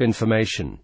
Information.